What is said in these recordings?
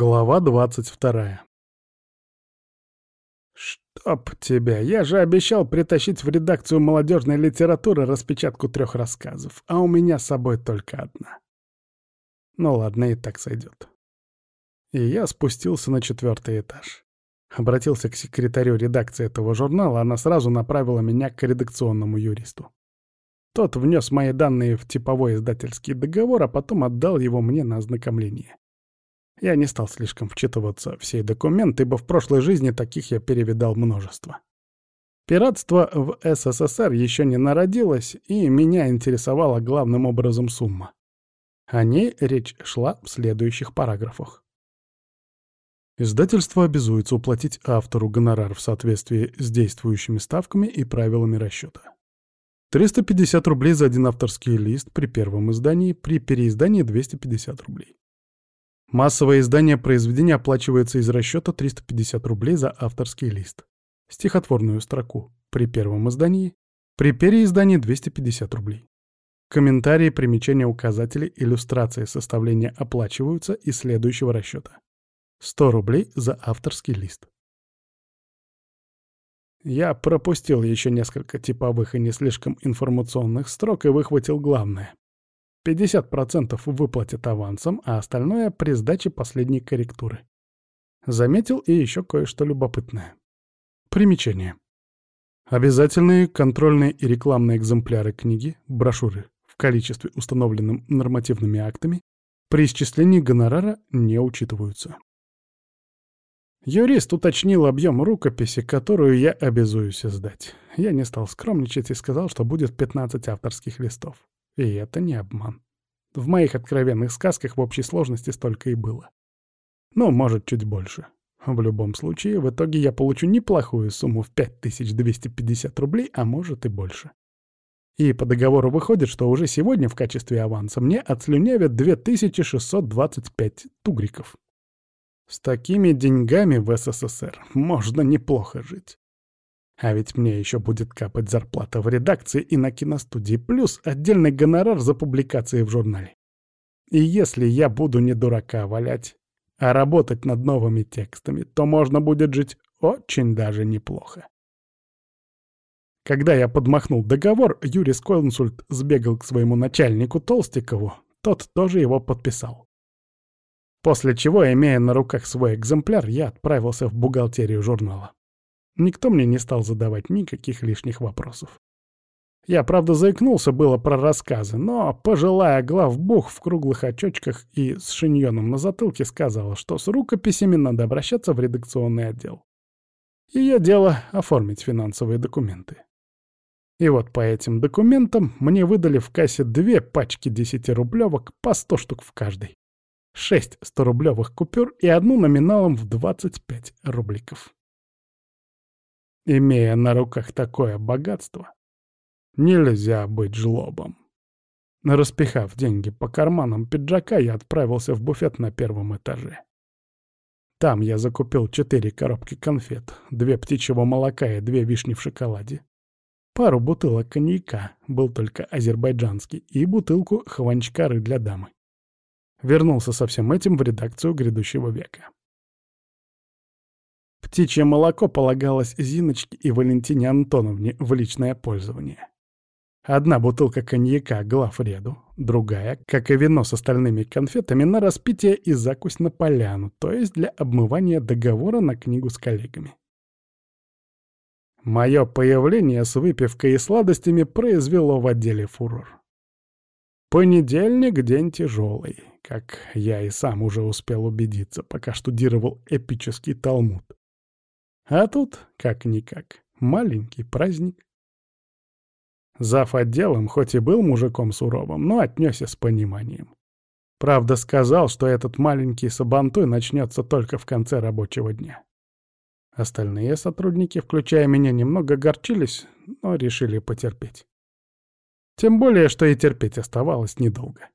Глава двадцать вторая. «Чтоб тебя! Я же обещал притащить в редакцию молодежной литературы распечатку трех рассказов, а у меня с собой только одна. Ну ладно, и так сойдет». И я спустился на четвертый этаж. Обратился к секретарю редакции этого журнала, она сразу направила меня к редакционному юристу. Тот внес мои данные в типовой издательский договор, а потом отдал его мне на ознакомление. Я не стал слишком вчитываться в сей документ, ибо в прошлой жизни таких я перевидал множество. Пиратство в СССР еще не народилось, и меня интересовала главным образом сумма. О ней речь шла в следующих параграфах. Издательство обязуется уплатить автору гонорар в соответствии с действующими ставками и правилами расчета. 350 рублей за один авторский лист при первом издании, при переиздании 250 рублей. Массовое издание произведения оплачивается из расчета 350 рублей за авторский лист. Стихотворную строку при первом издании, при переиздании 250 рублей. Комментарии, примечания, указатели, иллюстрации составления оплачиваются из следующего расчета. 100 рублей за авторский лист. Я пропустил еще несколько типовых и не слишком информационных строк и выхватил главное. 50% выплатят авансом, а остальное при сдаче последней корректуры. Заметил и еще кое-что любопытное. Примечание. Обязательные контрольные и рекламные экземпляры книги, брошюры в количестве, установленном нормативными актами, при исчислении гонорара не учитываются. Юрист уточнил объем рукописи, которую я обязуюсь сдать. Я не стал скромничать и сказал, что будет 15 авторских листов. И это не обман. В моих откровенных сказках в общей сложности столько и было. Ну, может, чуть больше. В любом случае, в итоге я получу неплохую сумму в 5250 рублей, а может и больше. И по договору выходит, что уже сегодня в качестве аванса мне отслюнявят 2625 тугриков. С такими деньгами в СССР можно неплохо жить. А ведь мне еще будет капать зарплата в редакции и на киностудии, плюс отдельный гонорар за публикации в журнале. И если я буду не дурака валять, а работать над новыми текстами, то можно будет жить очень даже неплохо. Когда я подмахнул договор, Юрий Сконсульт сбегал к своему начальнику Толстикову, тот тоже его подписал. После чего, имея на руках свой экземпляр, я отправился в бухгалтерию журнала. Никто мне не стал задавать никаких лишних вопросов. Я, правда, заикнулся было про рассказы, но пожилая главбух в круглых очочках и с шиньоном на затылке сказала, что с рукописями надо обращаться в редакционный отдел. Ее дело — оформить финансовые документы. И вот по этим документам мне выдали в кассе две пачки десятирублевок по сто штук в каждой, шесть сторублевых купюр и одну номиналом в 25 рубликов. Имея на руках такое богатство, нельзя быть жлобом. Распихав деньги по карманам пиджака, я отправился в буфет на первом этаже. Там я закупил четыре коробки конфет, две птичьего молока и две вишни в шоколаде. Пару бутылок коньяка, был только азербайджанский, и бутылку хванчкары для дамы. Вернулся со всем этим в редакцию грядущего века. Птичье молоко полагалось Зиночке и Валентине Антоновне в личное пользование. Одна бутылка коньяка главреду, другая, как и вино с остальными конфетами, на распитие и закусь на поляну, то есть для обмывания договора на книгу с коллегами. Мое появление с выпивкой и сладостями произвело в отделе фурор. Понедельник — день тяжелый, как я и сам уже успел убедиться, пока штудировал эпический Талмуд. А тут, как-никак, маленький праздник. Зав. отделом хоть и был мужиком суровым, но отнесся с пониманием. Правда, сказал, что этот маленький сабантуй начнется только в конце рабочего дня. Остальные сотрудники, включая меня, немного горчились, но решили потерпеть. Тем более, что и терпеть оставалось недолго.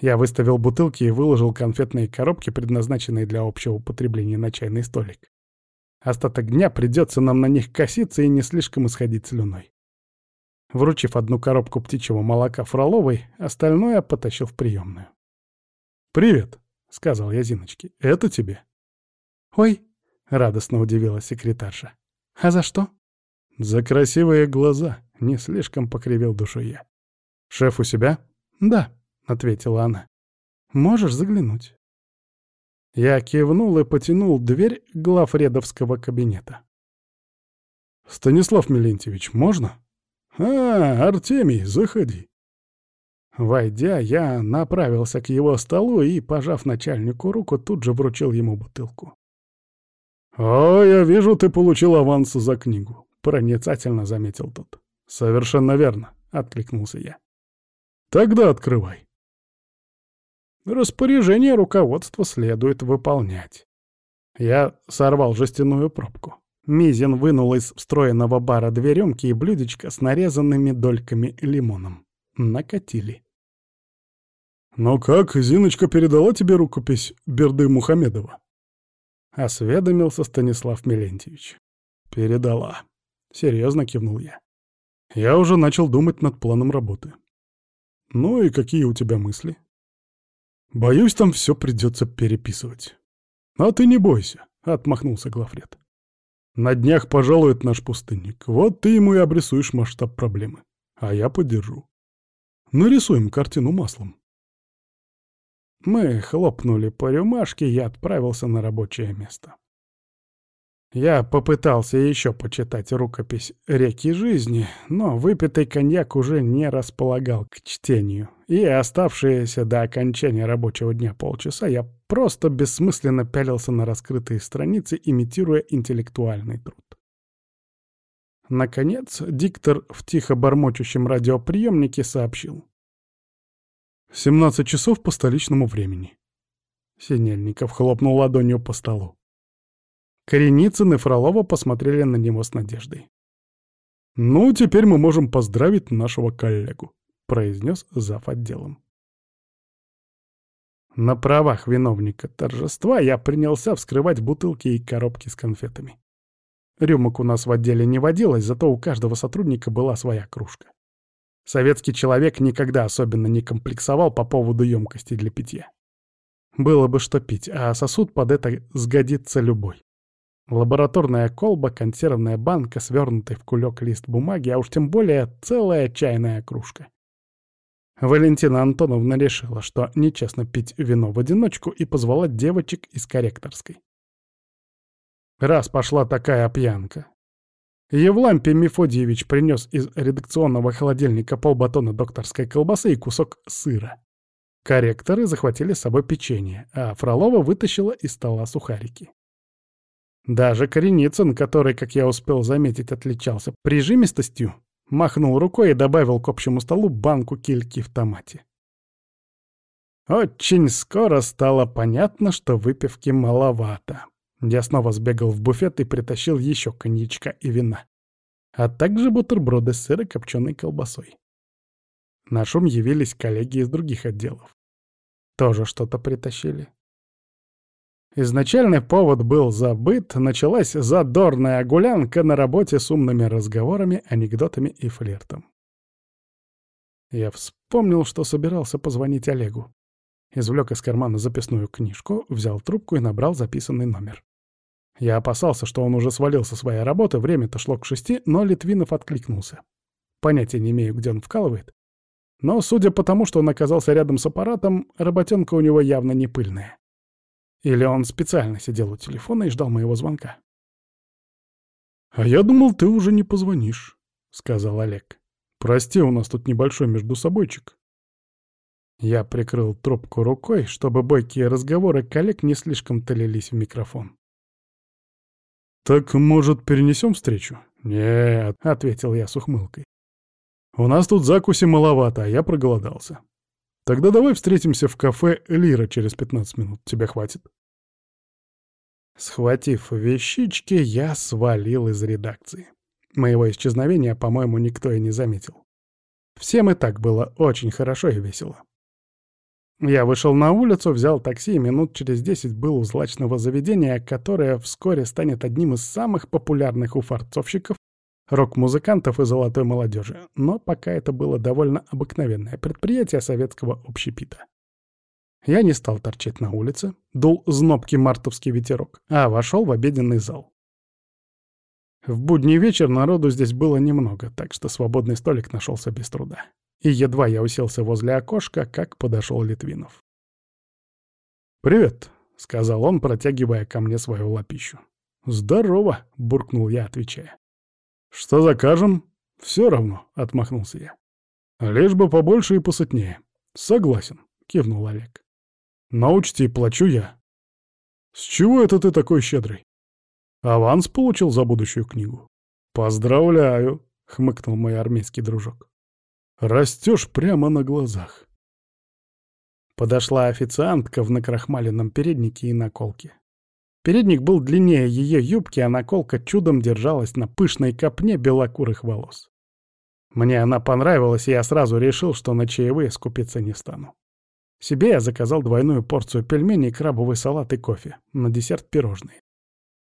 Я выставил бутылки и выложил конфетные коробки, предназначенные для общего потребления на чайный столик. Остаток дня придется нам на них коситься и не слишком исходить слюной. Вручив одну коробку птичьего молока Фроловой, остальное потащил в приемную. «Привет», — сказал я Зиночке. «Это тебе». «Ой!» — радостно удивилась секретарша. «А за что?» «За красивые глаза», — не слишком покривил душу я. «Шеф у себя?» «Да», — ответила она. «Можешь заглянуть». Я кивнул и потянул дверь главредовского кабинета. «Станислав Милентьевич, можно?» «А, Артемий, заходи». Войдя, я направился к его столу и, пожав начальнику руку, тут же вручил ему бутылку. «О, я вижу, ты получил аванс за книгу», — проницательно заметил тот. «Совершенно верно», — откликнулся я. «Тогда открывай». Распоряжение руководства следует выполнять. Я сорвал жестяную пробку. Мизин вынул из встроенного бара две рюмки и блюдечко с нарезанными дольками лимоном. Накатили. «Ну как, Зиночка передала тебе рукопись Берды Мухамедова?» Осведомился Станислав Милентьевич. «Передала». Серьезно кивнул я. Я уже начал думать над планом работы. «Ну и какие у тебя мысли?» «Боюсь, там все придется переписывать». «А ты не бойся», — отмахнулся Глафред. На днях пожалует наш пустынник. Вот ты ему и обрисуешь масштаб проблемы. А я поддержу. Нарисуем картину маслом. Мы хлопнули по рюмашке, и отправился на рабочее место. Я попытался еще почитать рукопись «Реки жизни», но выпитый коньяк уже не располагал к чтению, и оставшиеся до окончания рабочего дня полчаса я просто бессмысленно пялился на раскрытые страницы, имитируя интеллектуальный труд. Наконец, диктор в тихо бормочущем радиоприемнике сообщил. «17 часов по столичному времени». Синельников хлопнул ладонью по столу. Кореницын и Фролова посмотрели на него с надеждой. «Ну, теперь мы можем поздравить нашего коллегу», — произнес зав. отделом. На правах виновника торжества я принялся вскрывать бутылки и коробки с конфетами. Рюмок у нас в отделе не водилось, зато у каждого сотрудника была своя кружка. Советский человек никогда особенно не комплексовал по поводу емкости для питья. Было бы что пить, а сосуд под это сгодится любой. Лабораторная колба, консервная банка, свернутый в кулек лист бумаги, а уж тем более целая чайная кружка. Валентина Антоновна решила, что нечестно пить вино в одиночку и позвала девочек из корректорской. Раз пошла такая пьянка. Евлампий Мефодьевич принес из редакционного холодильника полбатона докторской колбасы и кусок сыра. Корректоры захватили с собой печенье, а Фролова вытащила из стола сухарики. Даже Кореницын, который, как я успел заметить, отличался прижимистостью, махнул рукой и добавил к общему столу банку кильки в томате. Очень скоро стало понятно, что выпивки маловато. Я снова сбегал в буфет и притащил еще коньячка и вина, а также бутерброды с сырокопченой колбасой. На шум явились коллеги из других отделов. Тоже что-то притащили. Изначальный повод был забыт, началась задорная гулянка на работе с умными разговорами, анекдотами и флиртом. Я вспомнил, что собирался позвонить Олегу. Извлек из кармана записную книжку, взял трубку и набрал записанный номер. Я опасался, что он уже свалил со своей работы, время-то шло к шести, но Литвинов откликнулся. Понятия не имею, где он вкалывает. Но, судя по тому, что он оказался рядом с аппаратом, работенка у него явно не пыльная. Или он специально сидел у телефона и ждал моего звонка? «А я думал, ты уже не позвонишь», — сказал Олег. «Прости, у нас тут небольшой междусобойчик». Я прикрыл трубку рукой, чтобы бойкие разговоры коллег не слишком-то лились в микрофон. «Так, может, перенесем встречу?» «Нет», — ответил я с ухмылкой. «У нас тут закуси маловато, а я проголодался. Тогда давай встретимся в кафе «Лира» через 15 минут. Тебе хватит?» Схватив вещички, я свалил из редакции. Моего исчезновения, по-моему, никто и не заметил. Всем и так было очень хорошо и весело. Я вышел на улицу, взял такси и минут через десять был у злачного заведения, которое вскоре станет одним из самых популярных у фарцовщиков рок-музыкантов и золотой молодежи, но пока это было довольно обыкновенное предприятие советского общепита. Я не стал торчать на улице, дул знобкий мартовский ветерок, а вошел в обеденный зал. В будний вечер народу здесь было немного, так что свободный столик нашелся без труда. И едва я уселся возле окошка, как подошел Литвинов. «Привет», — сказал он, протягивая ко мне свою лапищу. «Здорово», — буркнул я, отвечая. «Что закажем?» «Все равно», — отмахнулся я. «Лишь бы побольше и посытнее». «Согласен», — кивнул Олег. «Но учти, плачу я». «С чего это ты такой щедрый?» «Аванс получил за будущую книгу». «Поздравляю», — хмыкнул мой армейский дружок. «Растешь прямо на глазах». Подошла официантка в накрахмаленном переднике и наколке. Передник был длиннее ее юбки, а наколка чудом держалась на пышной копне белокурых волос. Мне она понравилась, и я сразу решил, что на чаевые скупиться не стану. Себе я заказал двойную порцию пельменей, крабовый салат и кофе. На десерт пирожные.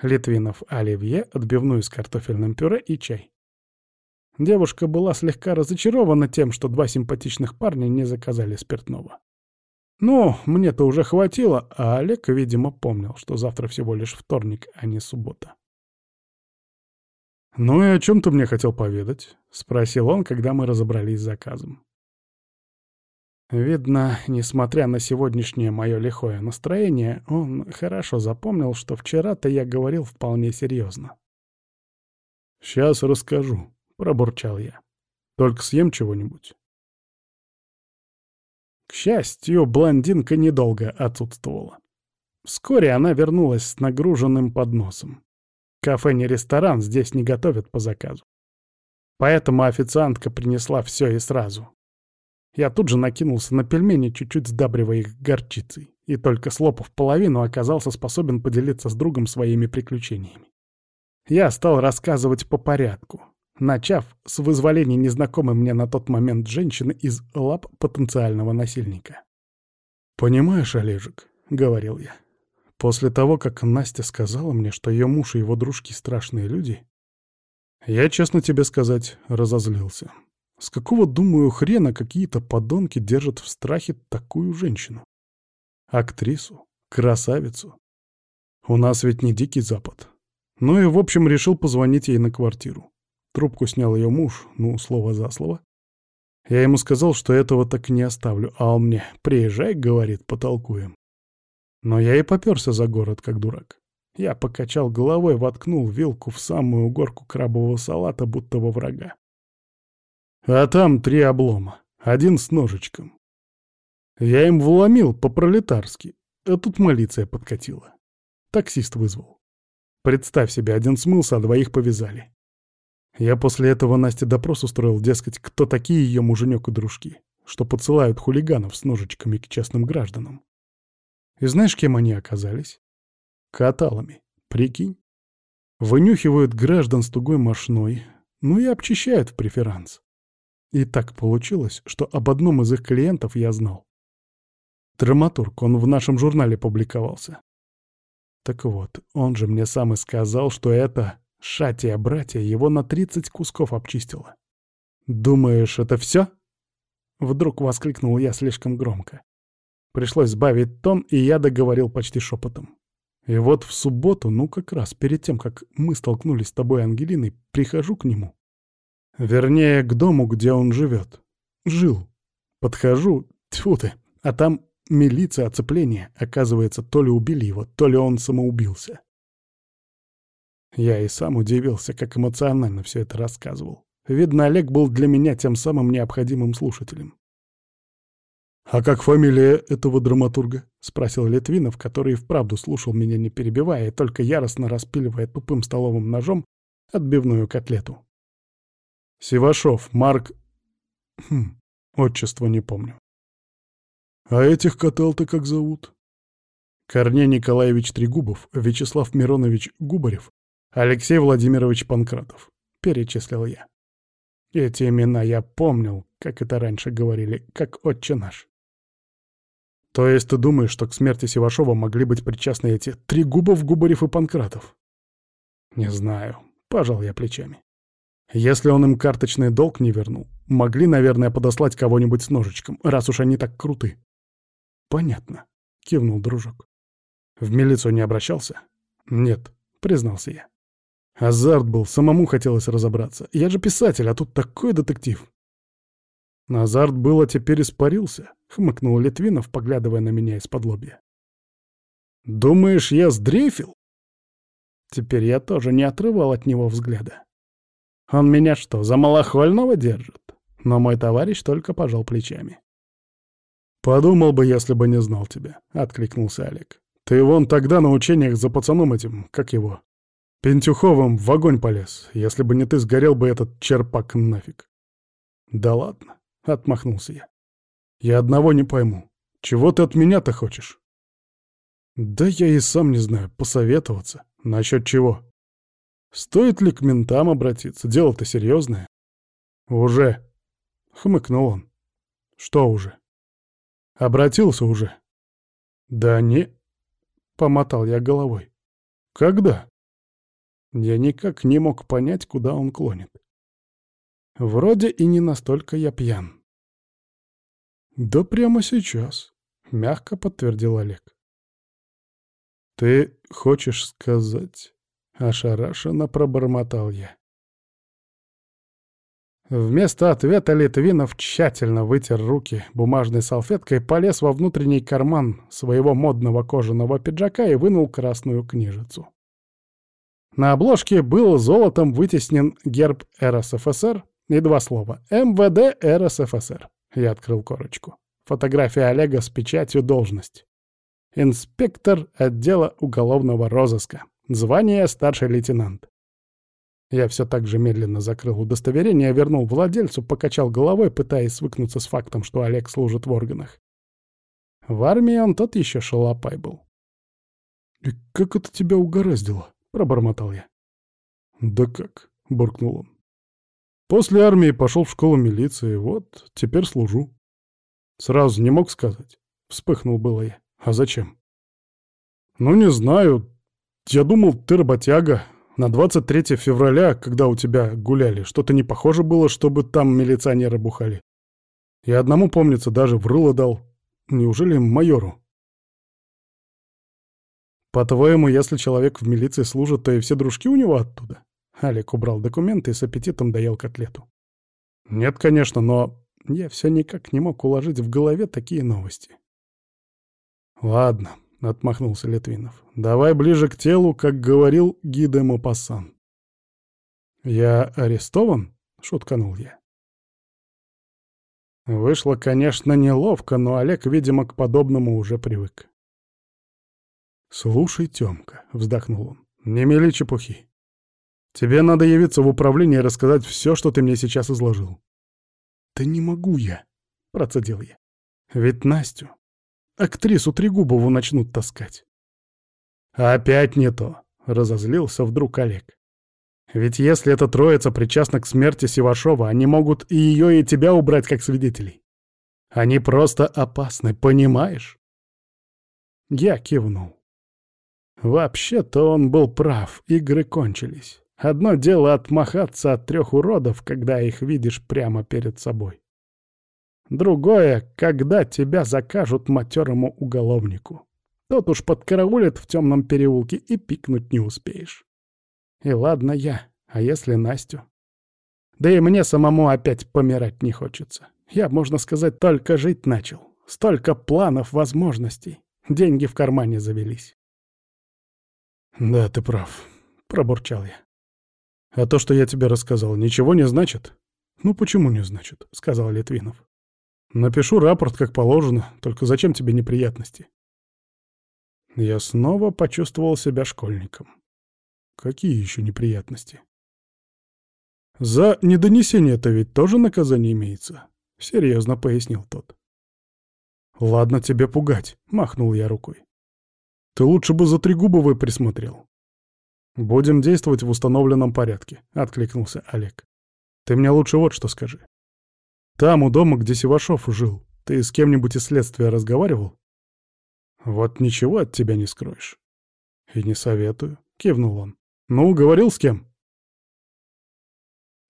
Литвинов оливье, отбивную с картофельным пюре и чай. Девушка была слегка разочарована тем, что два симпатичных парня не заказали спиртного. Ну, мне-то уже хватило, а Олег, видимо, помнил, что завтра всего лишь вторник, а не суббота. «Ну и о чем ты мне хотел поведать?» — спросил он, когда мы разобрались с заказом. Видно, несмотря на сегодняшнее мое лихое настроение, он хорошо запомнил, что вчера-то я говорил вполне серьезно. «Сейчас расскажу», — пробурчал я. «Только съем чего-нибудь». К счастью, блондинка недолго отсутствовала. Вскоре она вернулась с нагруженным подносом. Кафе не ресторан, здесь не готовят по заказу. Поэтому официантка принесла все и сразу. Я тут же накинулся на пельмени, чуть-чуть сдабривая их горчицей, и только слопав половину, оказался способен поделиться с другом своими приключениями. Я стал рассказывать по порядку, начав с вызволения незнакомой мне на тот момент женщины из лап потенциального насильника. «Понимаешь, Олежек», — говорил я, — «после того, как Настя сказала мне, что ее муж и его дружки страшные люди, я, честно тебе сказать, разозлился. С какого, думаю, хрена какие-то подонки держат в страхе такую женщину? Актрису, красавицу. У нас ведь не дикий запад. Ну и, в общем, решил позвонить ей на квартиру. Трубку снял ее муж, ну, слово за слово. Я ему сказал, что этого так не оставлю, а он мне «приезжай», — говорит, потолкуем. Но я и попёрся за город, как дурак. Я покачал головой, воткнул вилку в самую горку крабового салата, будто во врага. А там три облома, один с ножичком. Я им вломил по-пролетарски, а тут малиция подкатила. Таксист вызвал. Представь себе, один смылся, а двоих повязали. Я после этого Насте допрос устроил, дескать, кто такие ее муженек и дружки, что подсылают хулиганов с ножичками к честным гражданам. И знаешь, кем они оказались? Каталами, прикинь. Вынюхивают граждан с тугой мошной, ну и обчищают в преферанс. И так получилось, что об одном из их клиентов я знал. Драматург, он в нашем журнале публиковался. Так вот, он же мне сам и сказал, что это Шатия, братья, его на тридцать кусков обчистила. «Думаешь, это все?» Вдруг воскликнул я слишком громко. Пришлось сбавить тон, и я договорил почти шепотом. И вот в субботу, ну как раз перед тем, как мы столкнулись с тобой, Ангелиной, прихожу к нему. Вернее, к дому, где он живет. Жил. Подхожу, тьфу ты, а там милиция, оцепление. Оказывается, то ли убили его, то ли он самоубился. Я и сам удивился, как эмоционально все это рассказывал. Видно, Олег был для меня тем самым необходимым слушателем. «А как фамилия этого драматурга?» — спросил Литвинов, который вправду слушал меня не перебивая, только яростно распиливая тупым столовым ножом отбивную котлету. «Сивашов, Марк...» «Хм, отчество не помню». «А этих котел-то как зовут?» Корней Николаевич Трегубов, Вячеслав Миронович Губарев, Алексей Владимирович Панкратов, перечислил я. Эти имена я помнил, как это раньше говорили, как отче наш. То есть ты думаешь, что к смерти Севашова могли быть причастны эти три губов, Губарев и Панкратов? Не знаю, пожал я плечами. Если он им карточный долг не вернул, могли, наверное, подослать кого-нибудь с ножичком, раз уж они так круты. «Понятно», — кивнул дружок. «В милицию не обращался?» «Нет», — признался я. Азарт был, самому хотелось разобраться. Я же писатель, а тут такой детектив. Азарт был, а теперь испарился, — хмыкнул Литвинов, поглядывая на меня из-под лобья. «Думаешь, я сдрейфил?» Теперь я тоже не отрывал от него взгляда. Он меня что, за малохольного держит? Но мой товарищ только пожал плечами. «Подумал бы, если бы не знал тебя», — откликнулся Олег. «Ты вон тогда на учениях за пацаном этим, как его, Пентюховым в огонь полез. Если бы не ты, сгорел бы этот черпак нафиг». «Да ладно», — отмахнулся я. «Я одного не пойму. Чего ты от меня-то хочешь?» «Да я и сам не знаю, посоветоваться. Насчет чего?» Стоит ли к ментам обратиться? Дело-то серьезное. Уже. Хмыкнул он. Что уже? Обратился уже. Да не. Помотал я головой. Когда? Я никак не мог понять, куда он клонит. Вроде и не настолько я пьян. Да прямо сейчас, мягко подтвердил Олег. Ты хочешь сказать... Ошарашенно пробормотал я. Вместо ответа Литвинов тщательно вытер руки бумажной салфеткой, полез во внутренний карман своего модного кожаного пиджака и вынул красную книжицу. На обложке был золотом вытеснен герб РСФСР и два слова «МВД РСФСР». Я открыл корочку. Фотография Олега с печатью должность. Инспектор отдела уголовного розыска. Звание старший лейтенант. Я все так же медленно закрыл удостоверение, вернул владельцу, покачал головой, пытаясь свыкнуться с фактом, что Олег служит в органах. В армии он тот еще шалопай был. «И как это тебя угораздило?» — пробормотал я. «Да как?» — буркнул он. «После армии пошел в школу милиции, вот, теперь служу». «Сразу не мог сказать?» — вспыхнул было я. «А зачем?» «Ну, не знаю, «Я думал, ты работяга. На 23 февраля, когда у тебя гуляли, что-то не похоже было, чтобы там милиционеры бухали. Я одному, помнится, даже в дал. Неужели майору?» «По-твоему, если человек в милиции служит, то и все дружки у него оттуда?» Алик убрал документы и с аппетитом доел котлету. «Нет, конечно, но я все никак не мог уложить в голове такие новости». «Ладно, — отмахнулся Литвинов. «Давай ближе к телу, как говорил Гиде Мопассан». «Я арестован?» — шутканул я. Вышло, конечно, неловко, но Олег, видимо, к подобному уже привык. «Слушай, Тёмка», — вздохнул он, — «не мели чепухи. Тебе надо явиться в управление и рассказать все, что ты мне сейчас изложил». «Да не могу я», — процедил я. «Ведь Настю Актрису Трегубову начнут таскать. «Опять не то», — разозлился вдруг Олег. «Ведь если эта троица причастна к смерти Сивашова, они могут и ее, и тебя убрать как свидетелей. Они просто опасны, понимаешь?» Я кивнул. Вообще-то он был прав, игры кончились. Одно дело отмахаться от трех уродов, когда их видишь прямо перед собой. Другое, когда тебя закажут матерому уголовнику. Тот уж подкараулит в темном переулке и пикнуть не успеешь. И ладно я, а если Настю? Да и мне самому опять помирать не хочется. Я, можно сказать, только жить начал. Столько планов, возможностей. Деньги в кармане завелись. «Да, ты прав», — пробурчал я. «А то, что я тебе рассказал, ничего не значит?» «Ну почему не значит?» — сказал Литвинов. Напишу рапорт, как положено, только зачем тебе неприятности? Я снова почувствовал себя школьником. Какие еще неприятности? За недонесение-то ведь тоже наказание имеется, — серьезно пояснил тот. Ладно тебе пугать, — махнул я рукой. Ты лучше бы за Трегубовой присмотрел. Будем действовать в установленном порядке, — откликнулся Олег. Ты мне лучше вот что скажи. Там, у дома, где Севашов жил, ты с кем-нибудь из следствия разговаривал? Вот ничего от тебя не скроешь. И не советую, кивнул он. Ну, говорил с кем?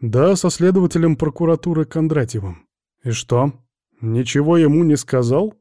Да, со следователем прокуратуры Кондратьевым. И что, ничего ему не сказал?